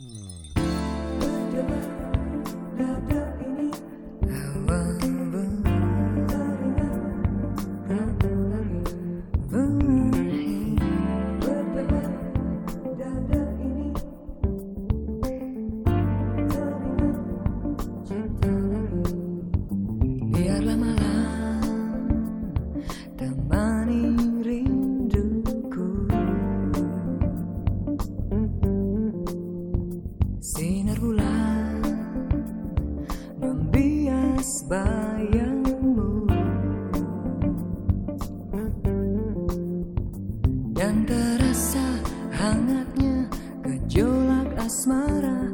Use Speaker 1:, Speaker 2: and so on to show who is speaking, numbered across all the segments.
Speaker 1: Mm. Sinar bulan membias bayangmu. Dan terasa hangatnya gejolak asmara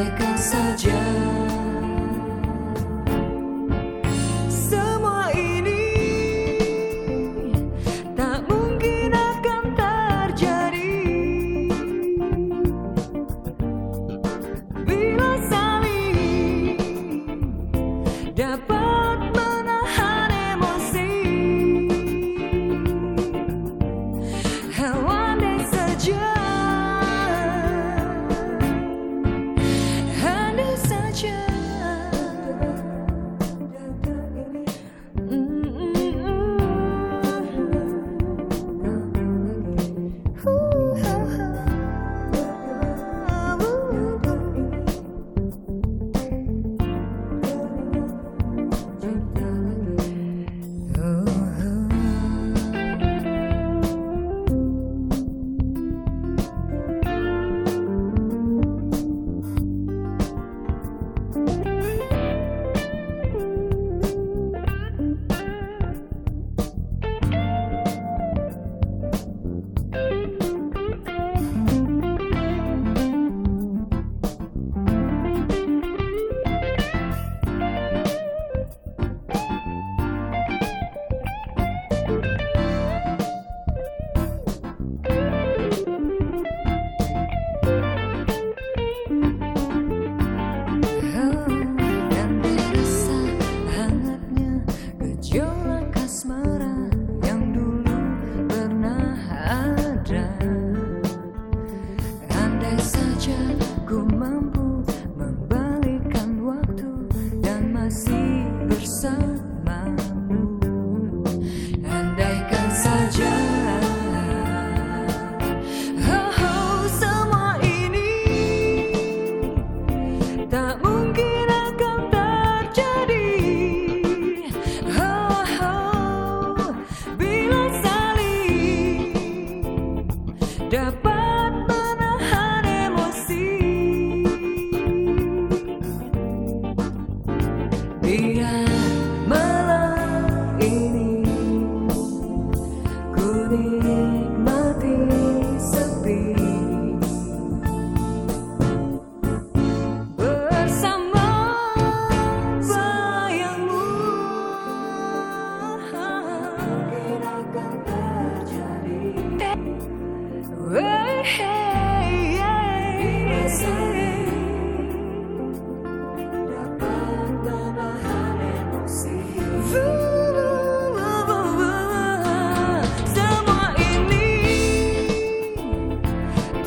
Speaker 1: abaikan saja. Semua ini tak mungkin akan terjadi. Bila saling dapat Yeah.